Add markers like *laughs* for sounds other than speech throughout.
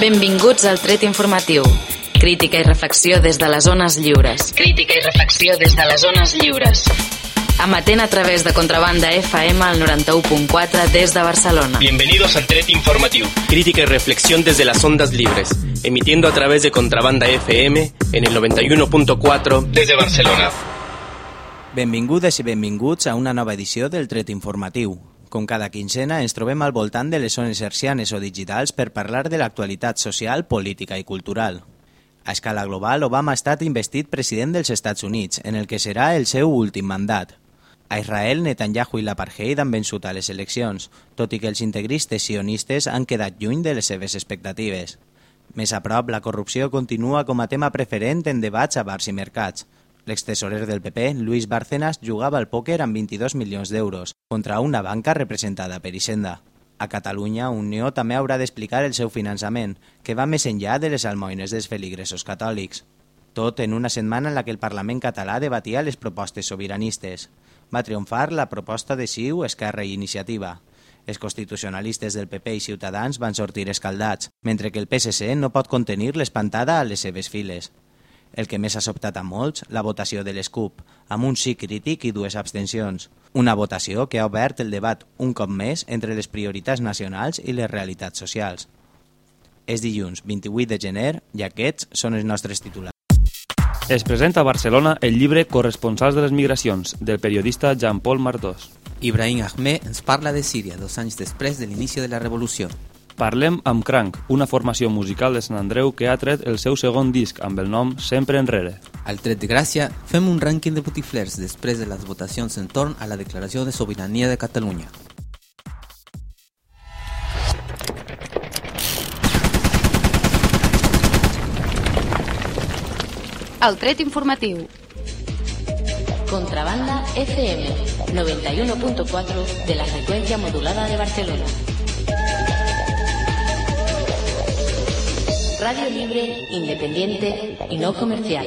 Benvinguts al tret informatiu. Crítica i reflexió des de les zones lliures. Crítica i reflexió des de les zones lliures. Amatent a través de Contrabanda FM al 91.4 des de Barcelona. Bienvenidos al Tret Informatiu. Crítica y reflexión desde las ondas libres. Emitiendo a través de Contrabanda FM en el 91.4 desde Barcelona. Benvingudes i benvinguts a una nova edició del Tret Informatiu. Com cada quincena, ens trobem al voltant de les zones hercianes o digitals per parlar de l'actualitat social, política i cultural. A escala global, Obama ha estat investit president dels Estats Units, en el que serà el seu últim mandat. A Israel, Netanyahu i l'apartheid han vençut a les eleccions, tot i que els integristes sionistes han quedat lluny de les seves expectatives. Més a prop, la corrupció continua com a tema preferent en debats a bars i mercats. L'extesorer del PP, Luis Bárcenas, jugava al pòquer amb 22 milions d'euros contra una banca representada per Hisenda. A Catalunya, Unió també haurà d'explicar el seu finançament, que va més enllà de les almoines dels feligresos catòlics. Tot en una setmana en la que el Parlament català debatia les propostes sobiranistes. Va triomfar la proposta de CiU, Esquerra i Iniciativa. Els constitucionalistes del PP i Ciutadans van sortir escaldats, mentre que el PSC no pot contenir l'espantada a les seves files. El que més ha sobtat a molts, la votació de l'ESCUP, amb un sí crític i dues abstencions. Una votació que ha obert el debat un cop més entre les prioritats nacionals i les realitats socials. És dilluns 28 de gener i aquests són els nostres titulars. Es presenta a Barcelona el llibre Corresponsals de les migracions, del periodista Jean-Paul Martós. Ibrahim Ahmed ens parla de Síria dos anys després de l'inici de la revolució. Parlem amb Crank, una formació musical de Sant Andreu que ha tret el seu segon disc amb el nom Sempre Enrere. Al tret de Gràcia, fem un rànquing de botiflers després de les votacions entorn a la declaració de sobirania de Catalunya. El tret informatiu. Contrabanda FM 91.4 de la frecuencia modulada de Barcelona. Radio libre, independiente y no comercial.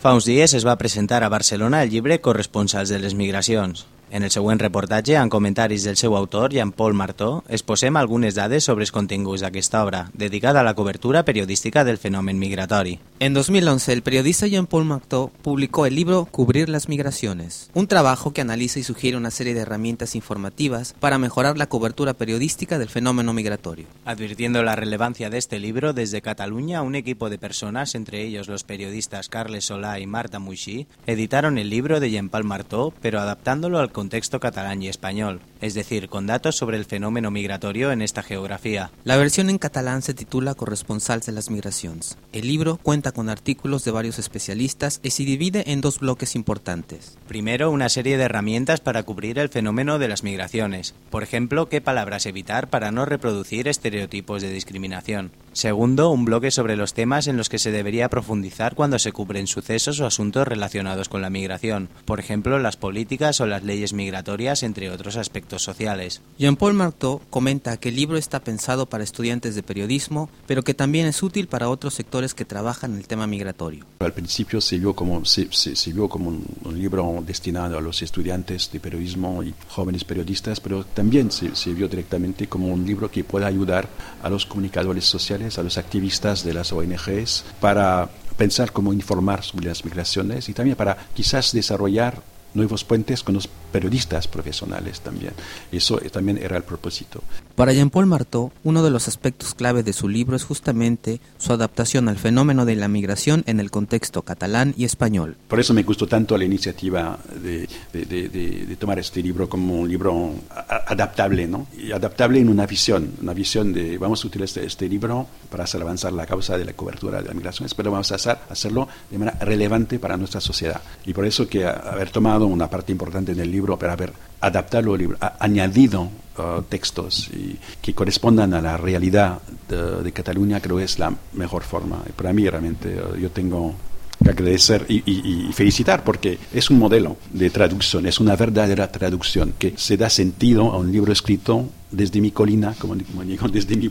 Fa uns dies es va presentar a Barcelona el llibre Corresponsals de les migracions. En el següent reportatge, amb comentaris del seu autor, Jean-Paul Martó, exposem algunes dades sobre els continguts d'aquesta obra, dedicada a la cobertura periodística del fenomen migratori. En 2011, el periodista Jean-Paul Marteau publicó el libro Cubrir las migraciones, un trabajo que analiza y sugiere una serie de herramientas informativas para mejorar la cobertura periodística del fenómeno migratorio. Advirtiendo la relevancia de este libro, desde Cataluña un equipo de personas, entre ellos los periodistas Carles Solá y Marta Muixí, editaron el libro de Jean-Paul Martó, pero adaptándolo al contexto catalán y español, es decir, con datos sobre el fenómeno migratorio en esta geografía. La versión en catalán se titula Corresponsals de las migracions. El libro cuenta con artículos de varios especialistas y se divide en dos bloques importantes. Primero, una serie de herramientas para cubrir el fenómeno de las migraciones. Por ejemplo, qué palabras evitar para no reproducir estereotipos de discriminación. Segundo, un bloque sobre los temas en los que se debería profundizar cuando se cubren sucesos o asuntos relacionados con la migración. Por ejemplo, las políticas o las leyes migratorias, entre otros aspectos sociales. Jean-Paul Marteau comenta que el libro está pensado para estudiantes de periodismo, pero que también es útil para otros sectores que trabajan el tema migratorio. Al principio se vio como, un, libro destinado a los estudiantes de periodismo y jóvenes periodistas, pero también se, se vio directamente como un libro que pueda ayudar a los comunicadores sociales, a los activistas de las ONGs, para pensar cómo informar sobre las migraciones y también para quizás desarrollar nuevos puentes con los periodistas profesionales también. Eso también era el propósito. Para Jean-Paul Marteau, uno de los aspectos clave de su libro es justamente su adaptación al fenómeno de la migración en el contexto catalán y español. Por eso me gustó tanto la iniciativa de, de, de, de tomar este libro como un libro adaptable, ¿no? Y adaptable en una visión, una visión de vamos a utilizar este, este, libro para hacer avanzar la causa de la cobertura de las migraciones, pero vamos a hacer, hacerlo de manera relevante para nuestra sociedad. Y por eso que haber tomado una parte importante del libro para haber adaptado el libro, añadido uh, textos y, que correspondan a la realidad de, de, Cataluña, creo es la mejor forma. Y para mí realmente uh, yo tengo que agradecer y, y, y, felicitar porque es un modelo de traducción, es una verdadera traducción que se da sentido a un libro escrito desde mi colina, como, digo, desde mi,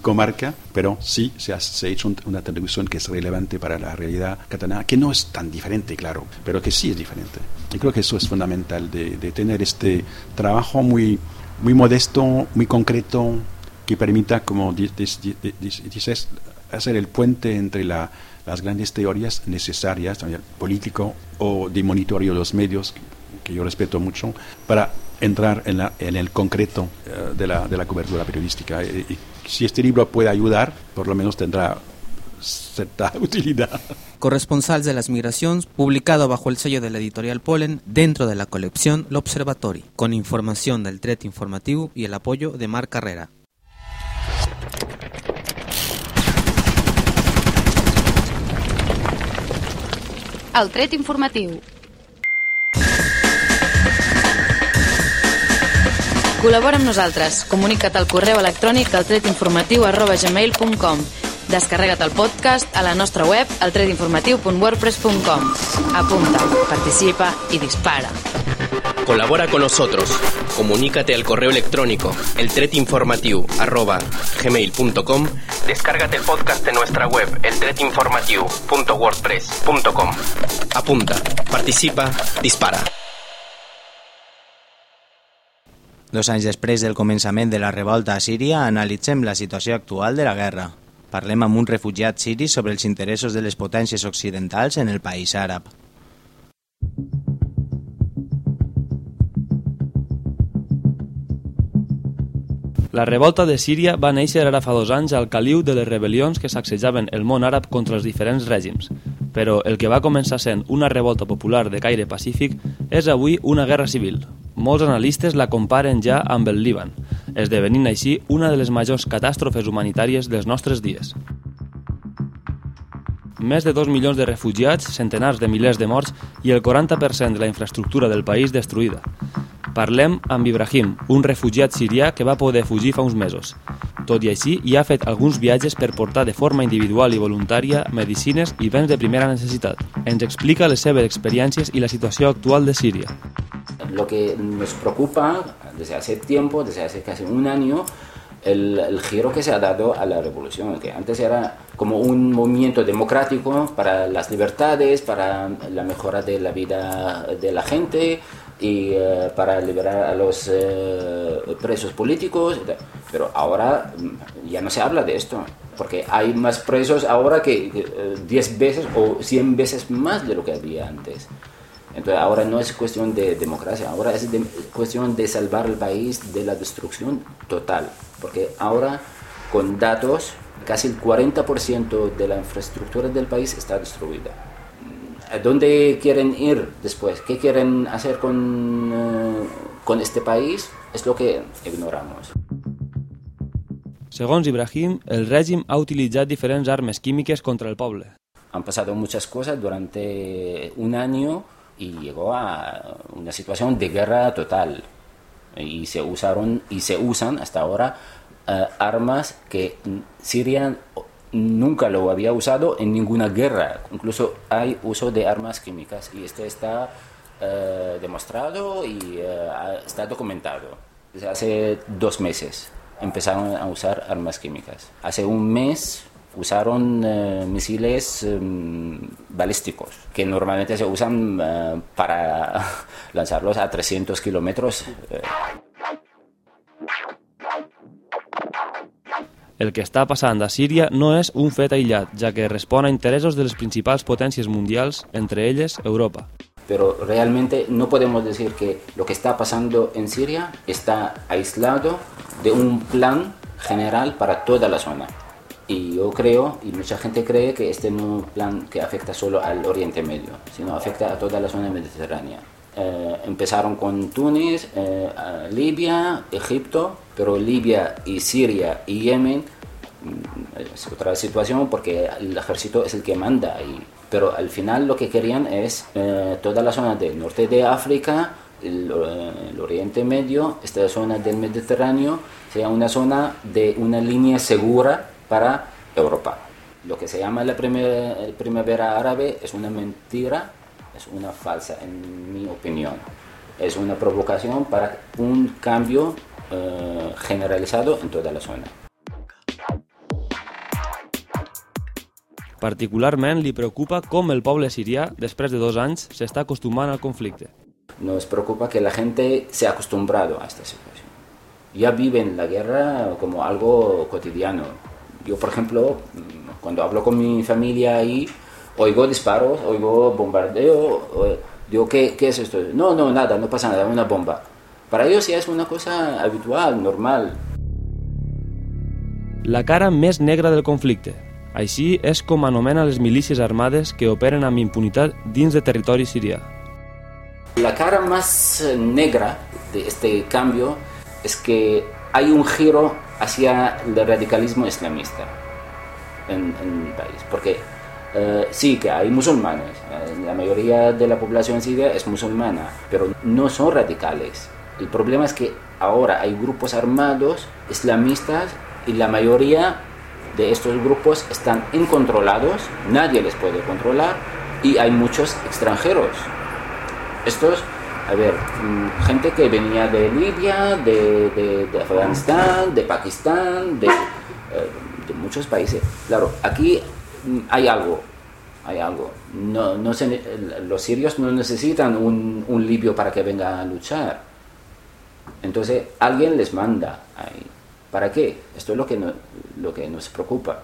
comarca, pero sí se ha, se ha hecho una traducción que es relevante para la realidad catalana, que no es tan diferente, claro, pero que sí es diferente. Y creo que eso es fundamental, de, de tener este trabajo muy, muy modesto, muy concreto, que permita, como dices, hacer el puente entre la, las grandes teorías necesarias, también político o de monitoreo de los medios, que yo respeto mucho, para entrar en, la, en el concreto uh, de, la, de, la, cobertura periodística. Y, y, si este libro puede ayudar, por lo menos tendrá cierta *laughs* utilidad. Corresponsal de las Migraciones, publicado bajo el sello de la editorial Polen dentro de la colección L'Observatori, con información del Tret Informativo y el apoyo de Mar Carrera. El tret informatiu. Col·labora amb nosaltres. Comunica't al correu electrònic altretinformatiu arroba gmail.com Descarrega't el podcast a la nostra web altretinformatiu.wordpress.com Apunta, participa y dispara. Colabora con nosotros. Comunícate al correo electrónico eltretinformatiu@gmail.com. Descárgate el podcast de nuestra web eltretinformatiu.wordpress.com. Apunta, participa, dispara. Dos anys després del començament de la revolta a Síria, analitzem la situació actual de la guerra. Parlem amb un refugiat siri sobre els interessos de les potències occidentals en el país àrab. La revolta de Síria va néixer ara fa dos anys al caliu de les rebel·lions que sacsejaven el món àrab contra els diferents règims, però el que va començar sent una revolta popular de caire pacífic és avui una guerra civil. Molts analistes la comparen ja amb el Líban, esdevenint així una de les majors catàstrofes humanitàries dels nostres dies. Més de 2 milions de refugiats, centenars de milers de morts i el 40% de la infraestructura del país destruïda. Parlem amb Ibrahim, un refugiat sirià que va poder fugir fa uns mesos. Tot i així, hi ha fet alguns viatges per portar de forma individual i voluntària medicines i béns de primera necessitat. Ens explica les seves experiències i la situació actual de Síria. Lo que nos preocupa desde hace tiempo, desde hace casi un año, el, giro que se ha dado a la revolución, que antes era como un movimiento democrático para las libertades, para la mejora de la vida de la gente y uh, para liberar a los uh, presos políticos, pero ahora mm, ya no se habla de esto, porque hay más presos ahora que 10 uh, veces o 100 veces más de lo que había antes. Entonces ahora no es cuestión de democracia, ahora es de, cuestión de salvar el país de la destrucción total, porque ahora con datos casi el 40% de la infraestructura del país está destruida. ¿A dónde quieren ir después? ¿Qué quieren hacer con, uh, con este país? Es lo que ignoramos. Segons Ibrahim, el règim ha utilitzat diferents armes químiques contra el poble. Han pasado muchas cosas durante un año y llegó a una situación de guerra total. Y se usaron y se usan hasta ahora uh, armas que Siria nunca lo había usado en ninguna guerra. Incluso hay uso de armas químicas y esto está uh, demostrado y uh, está documentado. Desde hace dos meses empezaron a usar armas químicas. Hace un mes usaron uh, misiles um, balísticos que normalmente se usan uh, para *laughs* lanzarlos a 300 kilómetros. El que està passant a Síria no és un fet aïllat, ja que respon a interessos de les principals potències mundials, entre elles Europa. Pero realmente no podemos decir que lo que está pasando en Siria está aislado de un plan general para toda la zona. Y yo creo, y mucha gente cree, que este no es un plan que afecta solo al Oriente Medio, sino afecta a toda la zona mediterránea. Eh, empezaron con Túnez, eh, Libia, Egipto, pero Libia y Siria y Yemen mm, es otra situación porque el ejército es el que manda ahí. Pero al final lo que querían es eh, toda la zona del norte de África, el, el, Oriente Medio, esta zona del Mediterráneo, sea una zona de una línea segura para Europa. Lo que se llama la primavera árabe es una mentira, es una falsa, en mi opinión. Es una provocación para un cambio eh, generalizado en toda la zona. Particularment li preocupa com el poble sirià, després de dos anys, s'està acostumant al conflicte. Nos preocupa que la gente se ha acostumbrado a esta situación. Ya viven la guerra como algo cotidiano. Yo, por ejemplo, cuando hablo con mi familia ahí, oigo disparos, oigo bombardeo, digo, ¿qué, ¿qué es esto? No, no, nada, no pasa nada, una bomba. Para ellos ya es una cosa habitual, normal. La cara més negra del conflicte. Així és com anomena les milícies armades que operen amb impunitat dins de territori sirià. La cara más negra de este cambio es que hay un giro hacia el radicalismo islamista en, en el país. Porque eh, sí que hay musulmanes, eh, la mayoría de la población siria es musulmana, pero no son radicales. El problema es que ahora hay grupos armados islamistas y la mayoría de estos grupos están incontrolados, nadie les puede controlar y hay muchos extranjeros. Estos, a ver, mm, gente que venía de Libia, de, de, Afganistán, de Pakistán, de, eh, de, muchos países. Claro, aquí mm, hay algo, hay algo. No, no se, los sirios no necesitan un, un libio para que venga a luchar. Entonces alguien les manda ahí. ¿Para qué? Esto es lo que, no, lo que nos preocupa.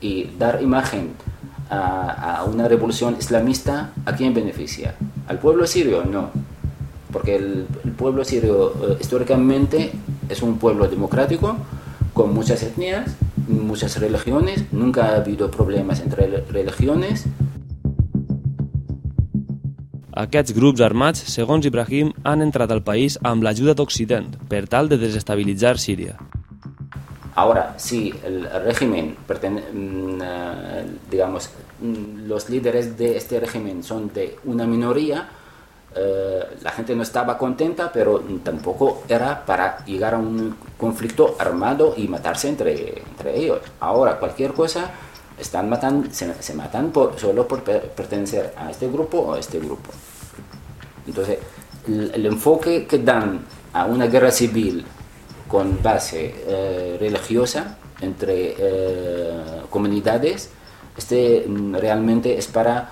Y dar imagen a, a, una revolución islamista, ¿a quién beneficia? ¿Al pueblo sirio? No. Porque el, el pueblo sirio eh, históricamente es un pueblo democrático, con muchas etnias, muchas religiones, nunca ha habido problemas entre religiones. Aquests grups armats, segons Ibrahim, han entrat al país amb l'ajuda d'Occident per tal de desestabilitzar Síria. Ahora, si el régimen, digamos, los líderes de este régimen son de una minoría, eh, la gente no estaba contenta, pero tampoco era para llegar a un conflicto armado y matarse entre, entre ellos. Ahora, cualquier cosa, están matando, se, se matan por, solo por pertenecer a este grupo o a este grupo. Entonces, el, enfoque que dan a una guerra civil con base eh, religiosa entre eh, comunidades, este realmente es para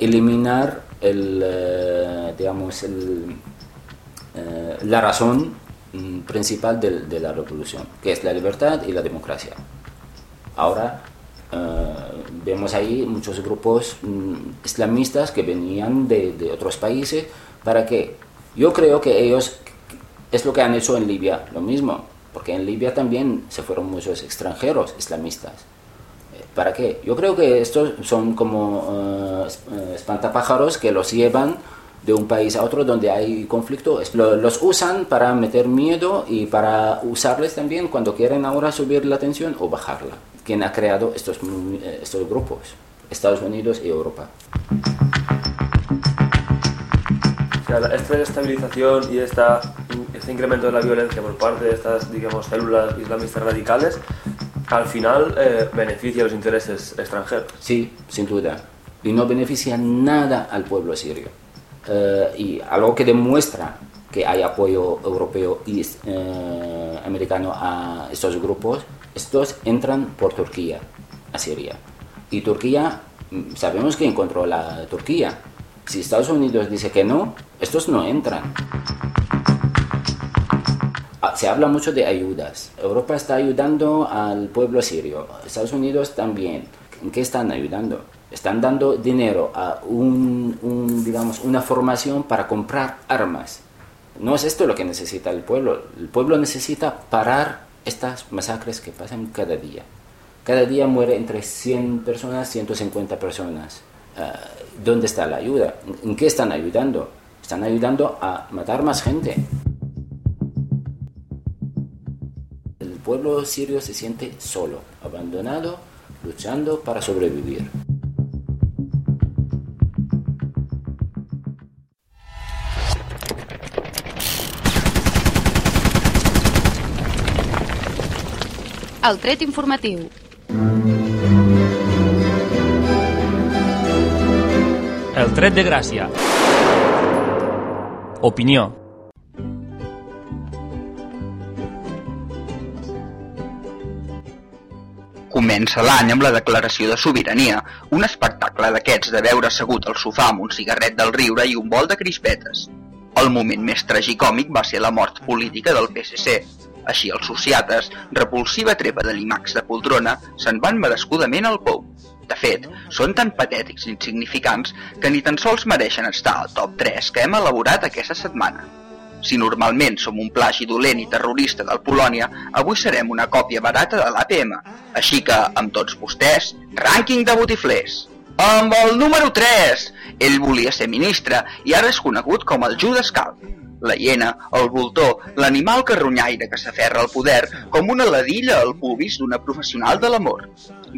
eliminar el, digamos, el, la razón principal de, de, la revolución, que es la libertad y la democracia. Ahora vemos ahí muchos grupos islamistas que venían de, de otros países para que yo creo que ellos es lo que han hecho en Libia, lo mismo, porque en Libia también se fueron muchos extranjeros islamistas. ¿Para qué? Yo creo que estos son como uh, espantapájaros que los llevan de un país a otro donde hay conflicto, los usan para meter miedo y para usarles también cuando quieren ahora subir la tensión o bajarla. ¿Quién ha creado estos, estos grupos? Estados Unidos y Europa. Esta desestabilización y esta este incremento de la violencia por parte de estas, digamos, células islamistas radicales, al final eh, beneficia los intereses extranjeros. Sí, sin duda. Y no beneficia nada al pueblo sirio. Eh, y algo que demuestra que hay apoyo europeo y eh, americano a estos grupos, estos entran por Turquía, a Siria. Y Turquía, mm, sabemos que encontró la Turquía. Si Estados Unidos dice que no, estos no entran se habla mucho de ayudas. Europa está ayudando al pueblo sirio, Estados Unidos también. ¿En qué están ayudando? Están dando dinero a un, un, digamos, una formación para comprar armas. No es esto lo que necesita el pueblo. El pueblo necesita parar estas masacres que pasan cada día. Cada día muere entre 100 personas, 150 personas. Uh, ¿Dónde está la ayuda? ¿En qué están ayudando? Están ayudando a matar más gente. Pueblo sirio se siente solo, abandonado, luchando para sobrevivir. El tret informatiu. El tret de gràcia. Opinió. Comença l'any amb la declaració de sobirania, un espectacle d'aquests de veure assegut al sofà amb un cigarret del riure i un bol de crispetes. El moment més tragicòmic va ser la mort política del PSC. Així els sociates, repulsiva trepa de limacs de poltrona, se'n van merescudament al pou. De fet, són tan patètics i insignificants que ni tan sols mereixen estar al top 3 que hem elaborat aquesta setmana. Si normalment som un plagi dolent i terrorista del Polònia, avui serem una còpia barata de l'APM. Així que, amb tots vostès, rànquing de botiflers. Amb el número 3! Ell volia ser ministre i ara és conegut com el Judas Calp. La hiena, el voltor, l'animal carronyaire que s'aferra al poder com una ladilla al pubis d'una professional de l'amor.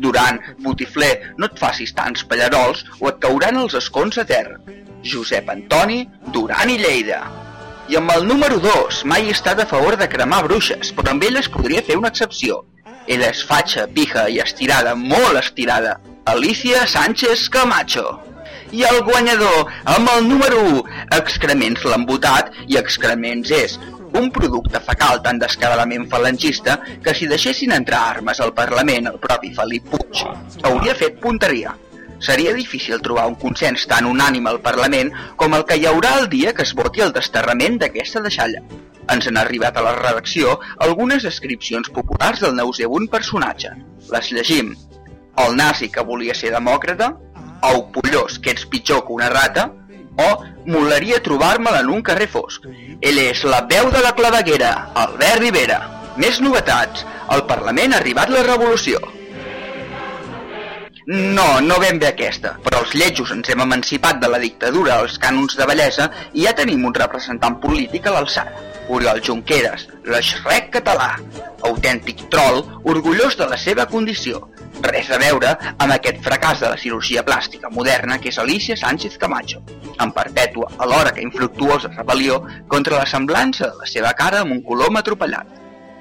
Durant, botifler, no et facis tants pallarols o et cauran els escons a terra. Josep Antoni Duran i Lleida. I amb el número 2, mai he estat a favor de cremar bruixes, però amb ell es podria fer una excepció. Ella és fatxa, pija i estirada, molt estirada. Alicia Sánchez Camacho. I el guanyador, amb el número 1, excrements l'embotat i excrements és un producte fecal tan descaradament falangista que si deixessin entrar armes al Parlament el propi Felip Puig hauria fet punteria. Seria difícil trobar un consens tan unànime al Parlament com el que hi haurà el dia que es voti el desterrament d'aquesta deixalla. Ens han arribat a la redacció algunes descripcions populars del nauseabund personatge. Les llegim. El nazi que volia ser demòcrata, ou pollós que ets pitjor que una rata, o molaria trobar-me'l en un carrer fosc. Ell és la veu de la claveguera, Albert Rivera. Més novetats. Al Parlament ha arribat la revolució. No, no ben bé aquesta, però els lletjos ens hem emancipat de la dictadura als cànons de bellesa i ja tenim un representant polític a l'alçada. Oriol Junqueras, l'eixrec català, autèntic troll, orgullós de la seva condició. Res a veure amb aquest fracàs de la cirurgia plàstica moderna que és Alicia Sánchez Camacho, en perpètua alhora que infructuosa rebel·lió contra la semblança de la seva cara amb un colom atropellat.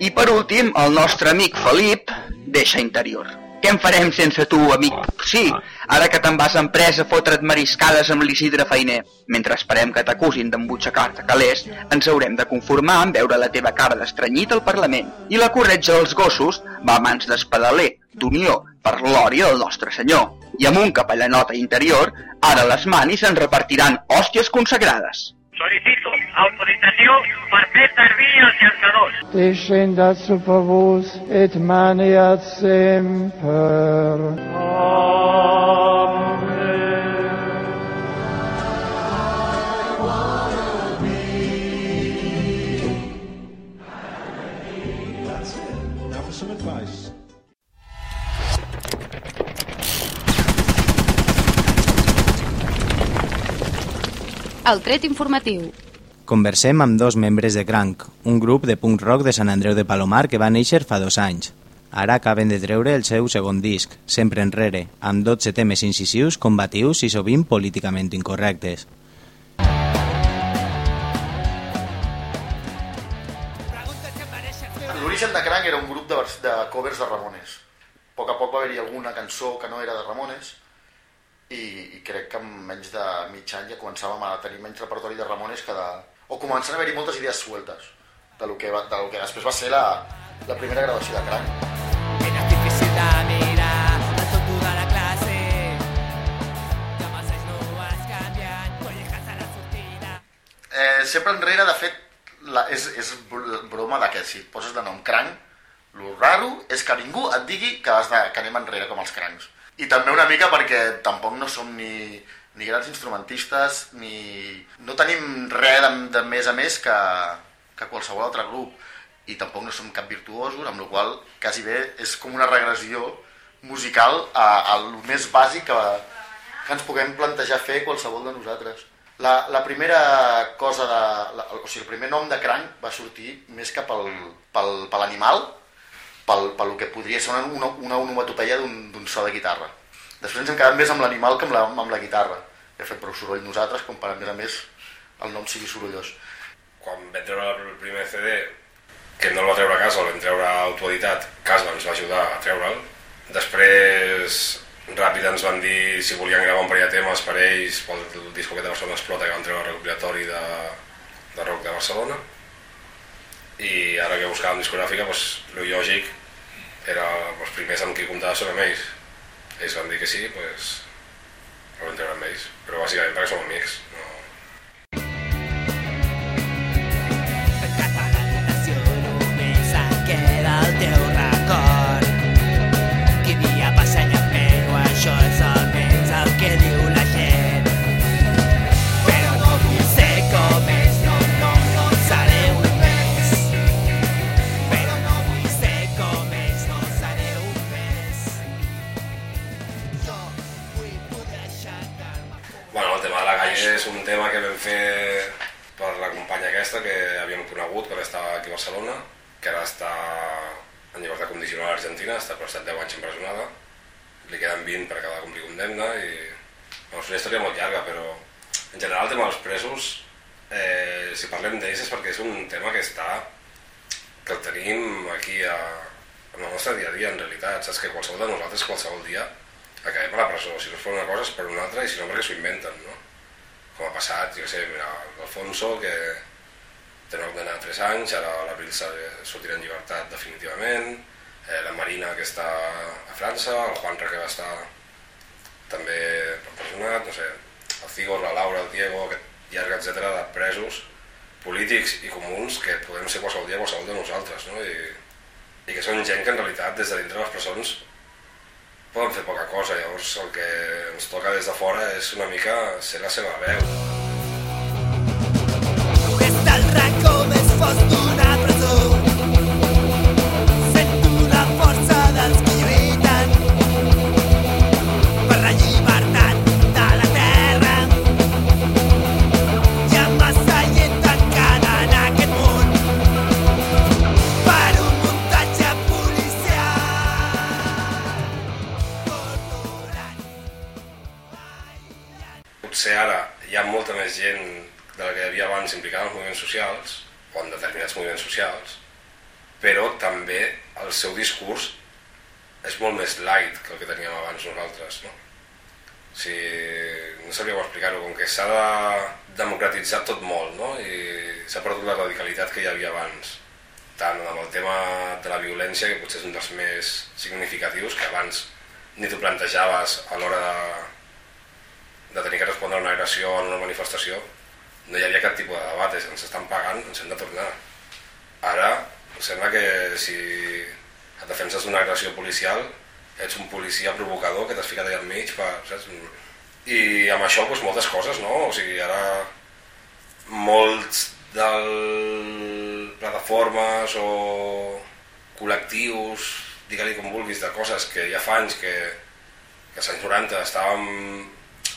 I per últim, el nostre amic Felip deixa interior. Què en farem sense tu, amic? Sí, ara que te'n vas a empresa a fotre't mariscades amb l'Isidre Feiner. Mentre esperem que t'acusin d'embutxacar-te calés, ens haurem de conformar en veure la teva cara d'estranyit al Parlament. I la corretja dels gossos va a mans d'espadaler, d'unió, per glòria del nostre senyor. I amb un capellanot interior, ara les manis en repartiran hòsties consagrades. Solicito autorització per fer servir els llançadors. Descendat super vos et maniat semper. Advice. El tret informatiu. Conversem amb dos membres de Crank, un grup de punk rock de Sant Andreu de Palomar que va néixer fa dos anys. Ara acaben de treure el seu segon disc, Sempre enrere, amb 12 temes incisius, combatius i sovint políticament incorrectes. L'origen de Crank era un grup de, de covers de Ramones. A poc a poc va haver-hi alguna cançó que no era de Ramones i, i crec que en menys de mig any ja començàvem a tenir menys repertori de Ramones que de... o començant a haver-hi moltes idees sueltes de lo que, va, de lo que després va ser la, la primera gravació de Crank. Era difícil de mirar a tot de la classe que amb els anys no has canviat no llegas a la sortida Eh, sempre enrere, de fet, la, és, és br- broma de que si et poses de nom cranc, lo raro és que ningú et digui que, has de, que anem enrere com els crancs. I també una mica perquè tampoc no som ni, ni grans instrumentistes, ni... no tenim res de, de més a més que, que qualsevol altre grup. I tampoc no som cap virtuosos, amb la qual quasi bé és com una regressió musical a, a lo més bàsic que, que ens puguem plantejar fer qualsevol de nosaltres. La, la primera cosa de... La, o sigui, el primer nom de cranc va sortir més que pel, pel, per l'animal, pel, pel que podria ser una, una, una onomatopeia d'un d'un so de guitarra. Després ens hem quedat més amb l'animal que amb la, amb la guitarra. Hem fet prou soroll nosaltres com per a més a més el nom sigui sorollós. quan vam treure el primer CD, que no el va treure a casa, el vam treure a Autoeditat, Casba ens va ajudar a treure'l. Després, ràpid ens van dir si volien gravar un parell de temes per ells, pel disco que de Barcelona Explota, que van treure el recopilatori de, de rock de Barcelona. I ara que buscàvem discogràfica, doncs, el lògic era els primers amb qui comptava amb ells. es Andy que sí, pues lo entenderéis. Pero básicamente para que somos mix, ¿no? Si no per una cosa per una altra i si no perquè s'ho inventen, no? Com ha passat, jo sé, mira, l'Alfonso, que té una condemna de 3 anys, ara a l'abril sortirà en llibertat definitivament, eh, la Marina que està a França, el Juanra que va estar també empresonat, no sé, el Cigor, la Laura, el Diego, aquest llarg, etc de presos polítics i comuns que podem ser qualsevol dia qualsevol de nosaltres, no? I, i que són gent que en realitat des de dintre de les presons poden fer poca cosa, llavors el que ens toca des de fora és una mica ser la seva veu. Des del racó més fos Potser ara hi ha molta més gent de la que hi havia abans implicada en els moviments socials, o en determinats moviments socials, però també el seu discurs és molt més light que el que teníem abans nosaltres, no? Sigui, no sabria com explicar-ho, com que s'ha de democratitzar tot molt, no? I s'ha perdut la radicalitat que hi havia abans, tant amb el tema de la violència, que potser és un dels més significatius, que abans ni t'ho plantejaves a l'hora de, de tenir que respondre a una agressió en una manifestació, no hi havia cap tipus de debat, és, ens estan pagant, ens hem de tornar. Ara, sembla que si et defenses d'una agressió policial, ets un policia provocador que t'has ficat allà enmig, per, saps? I amb això, doncs, moltes coses, no? O sigui, ara molts del plataformes o col·lectius, digue-li com vulguis, de coses que ja fa anys que, que als anys 90 estàvem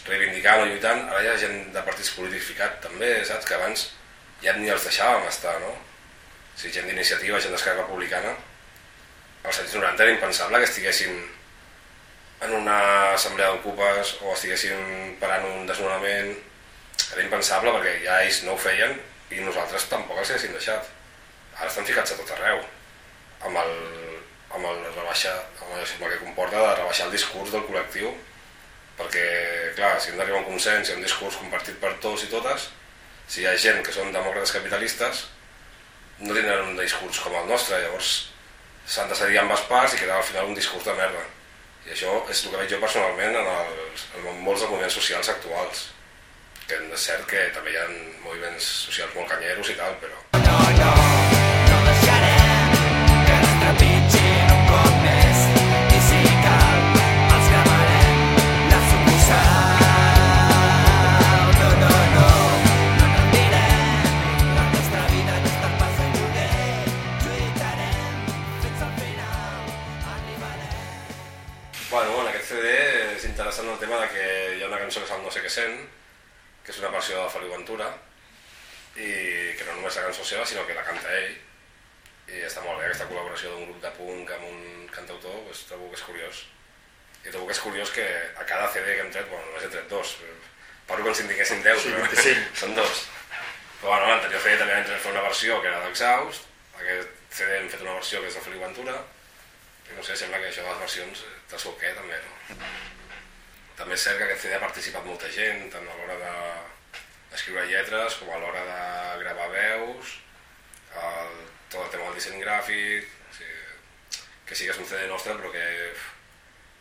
reivindicant o lluitant, ara hi ha gent de partits polítics ficat també, saps? Que abans ja ni els deixàvem estar, no? O sigui, gent d'iniciativa, gent d'Esquerra Republicana, als anys 90 era impensable que estiguessin en una assemblea d'ocupes o estiguessin parant un desnonament, era impensable perquè ja ells no ho feien i nosaltres tampoc els haguéssim deixat. Ara estan ficats a tot arreu, amb el, amb el, rebaixa, amb el, amb el que comporta de rebaixar el discurs del col·lectiu perquè, clar, si hem d'arribar a un consens i un discurs compartit per tots i totes, si hi ha gent que són demòcrates capitalistes, no tindran un discurs com el nostre, llavors s'han de cedir amb les parts i quedar al final un discurs de merda. I això és el que veig jo personalment en, els, en molts dels moviments socials actuals. Que és cert que també hi ha moviments socials molt canyeros i tal, però... trepitgin cançó seva, sinó que la canta ell, i està molt bé aquesta col·laboració d'un grup de punk amb un cantautor, doncs trobo que és curiós. I trobo que és curiós que a cada CD que hem tret, bueno, només he tret dos, parlo com si en tinguéssim deu, Sí, però 25. *laughs* són dos. Però bueno, l'anterior CD també hem fet una versió que era d'Exhaust, aquest CD hem fet una versió que és de Feliu Ventura, i no sé, sembla que això de les versions té el seu què també, no? També és cert que aquest CD ha participat molta gent, tant a l'hora d'escriure lletres com a l'hora de gravar veus, el, tot el tema del disseny gràfic, o sigui, que sí que és un CD nostre, però que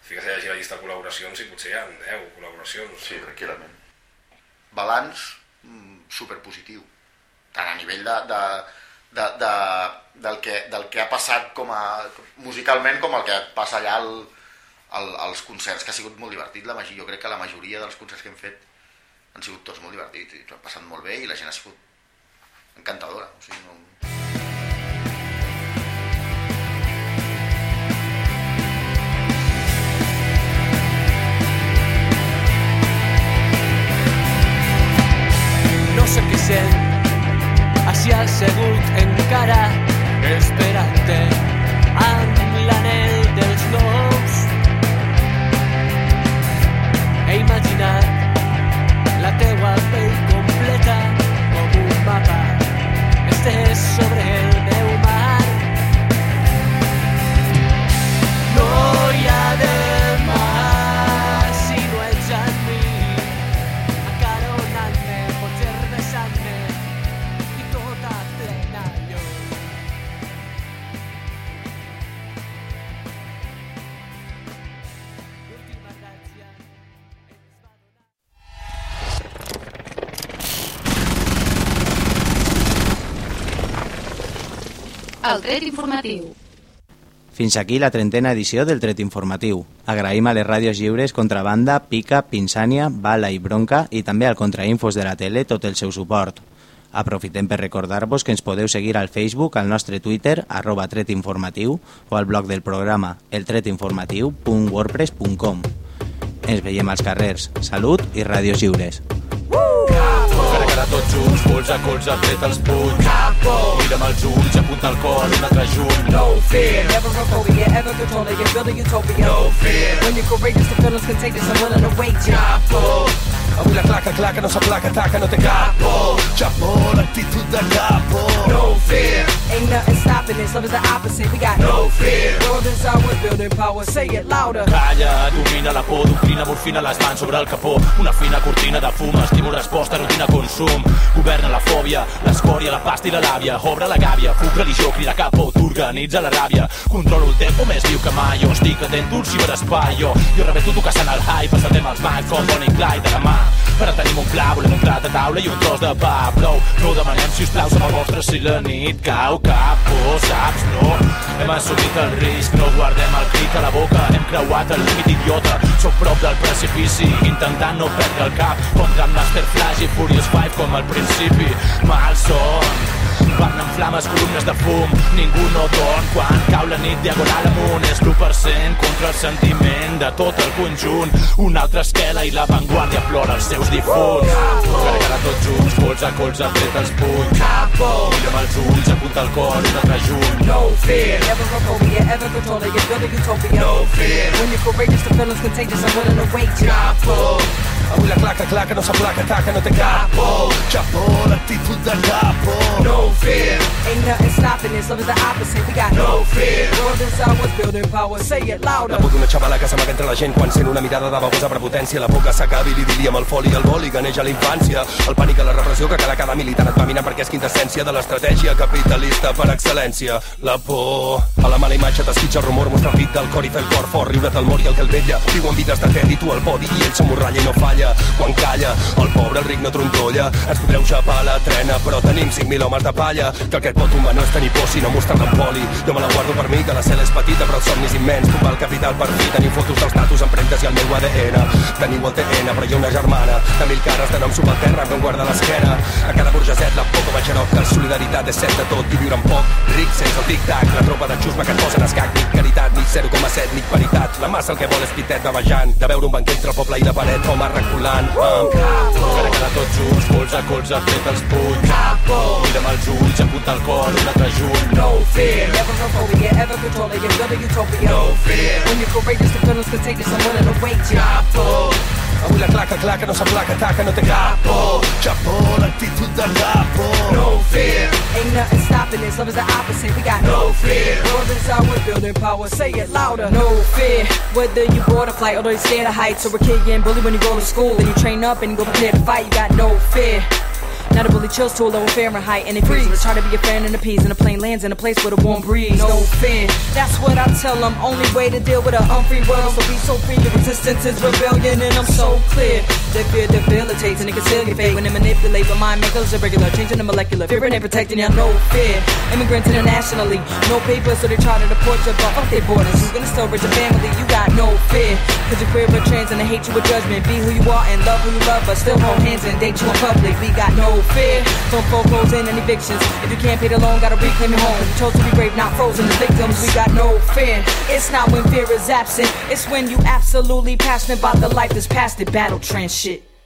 fiques a llegir la llista de col·laboracions i potser hi ha 10 col·laboracions. Sí, tranquil·lament. Balanç mm, superpositiu. Tant a nivell de, de, de, de, del, que, del que ha passat com a, musicalment com el que passa allà al, al, als concerts, que ha sigut molt divertit. La, jo crec que la majoria dels concerts que hem fet han sigut tots molt divertits i ens hem passat molt bé i la gent ha sigut encantadora. O sigui, no... sent així assegut encara esperant-te amb l'anel dels noms he imaginat informatiu. Fins aquí la trentena edició del Tret Informatiu. Agraïm a les ràdios lliures Contrabanda, Pica, Pinsània, Bala i Bronca i també al Contrainfos de la tele tot el seu suport. Aprofitem per recordar-vos que ens podeu seguir al Facebook, al nostre Twitter, arroba tretinformatiu, o al blog del programa, eltretinformatiu.wordpress.com. Ens veiem als carrers. Salut i ràdios lliures. Cara a cara tots junts, colze a colze, tret els punys. Capo! Mira'm els ulls, apunta el cor, un altre junt. No fear, never a phobia, ever controlling, you're building utopia. No fear. When you're courageous, the feeling's contagious, I'm willing to wait. Capo! Avui la claca, claca, no s'aplaca, taca, no té capo. Chapo, l'actitud de capo. No fear. Ain't nothing stopping this, love is the opposite. We got No fear. World is ours, building power, say it louder. Calla, domina la por, doctrina morfina les mans sobre el capó. Una fina cortina de fum, estímul, resposta, rutina, consum. Governa la fòbia, l'escòria, la pasta i la làbia. Obre la gàbia, fuc, religió, crida capo, t'organitza la ràbia. Controlo el tempo més viu que mai, jo estic atent al ciberespai, jo. Jo rebeto tu caçant el hype, passatem els mags com Bonnie Clyde de la mà. Ara tenim un pla, volem un plat de taula i un tros de pa. Prou, no ho demanem, plau, som el vostre si la nit cau capo, saps? No, hem assumit el risc, no guardem el crit a la boca, hem creuat el límit idiota. Sóc prop del precipici, intentant no perdre el cap, contra el Master Flash i Furious 5 com al principi. Malson, van en flames columnes de fum, ningú no dorm quan cau la nit diagonal amunt. És l'1% contra el sentiment de tot el conjunt. Una altra esquela i l'avantguàrdia plora els seus difunts. A cara tots junts, colze a colze, tret els punys. Capo! Mira'm els ulls, apunta el cor, un altre junt. No fear. Never a phobia, ever controlling, you're building utopia. No fear. When you're courageous, the feeling's contagious, I'm willing to wait. Capo! Avui la claca, claca, no s'aplaca, taca, no té capo. Chapo, l'actitud de capo. No fear. Ain't nothing stopping this, love is the opposite. We got No fear. World is ours, building power, say it louder. La por d'una xavala que s'amaga entre la gent quan sent una mirada de babosa prepotència. La por que s'acabi l'idili amb el foli i el boli que neix a la infància. El pànic a la repressió que cada cada militant et va minar perquè és quintessència de l'estratègia capitalista per excel·lència. La por a la mala imatge t'esquitxa el rumor, mostra el pit del cor i fer el cor fort, riure't el mor i el que el vetlla. Viuen vides de i tu el podi i ell s'emborralla i no falla. Quan calla, el pobre, el ric no trontolla. Ens podreu xapar la trena, però tenim 5.000 homes de palla. Que aquest pot humà no és tenir por, sinó mostrar-te en poli. Jo me la guardo per mi, que la cel és petita, però el somni és immens. Tombar el capital per fi, tenim fotos dels tatus, empremtes i el meu ADN. Teniu el TN, però hi ha una germana de mil cares de nom subalterra que em guarda l'esquena. A cada burgeset la por com a que solidaritat és set de tot i viure en poc. Ric sense el tic-tac, la tropa de xusma que et posen escac, ni caritat, ni 0,7, ni paritat. La massa el que vol és pitet bavejant, de veure un banquet entre el poble i la paret, com a reculant. Um, cara a cara tots junts, colze a colze, tret els punys. Capo! Mira'm els ulls, apunta el cor, un altre junt. No fear. Never a phobia, ever controlling, you're building utopia. No fear. When you're courageous, the feeling's contagious, I'm willing to wait ya. Capo! Avui la claca, claca, no s'aplaca, taca, no té capo. Chapo, l'actitud de capo. No fear. Ain't nothing stopping this, love is the opposite. We got No fear. Is ours, building power, say it louder. No fear, whether you board a flight or you scared of heights, or a kid getting bullied when you go to school, then you train up and you go prepare to fight. You got no fear. Now a bully chills to a lower Fahrenheit and it freezes. Let's try to be a fan in the peas and a plane lands in a place with a warm breeze. No fear, that's what I tell them. Only way to deal with a unfree world. So be so free, the resistance is rebellion, and I'm so clear. They fear debilitates and it can still get fake when they manipulate. But mind makers irregular, changing the molecular. Fear and they protecting you, no fear. Immigrants internationally, no papers, so they try to deport you, but fuck their borders. You're gonna still raise your family, you got no fear. Cause you're queer or trans and they hate you with judgment. Be who you are and love who you love, but still hold hands and date you in public. We got no fear. From foreclosing and evictions. If you can't pay the loan, gotta reclaim your home. You chose to be brave, not frozen as victims. We got no fear. It's not when fear is absent, it's when you absolutely passionate about the life that's past it. Battle trans shit.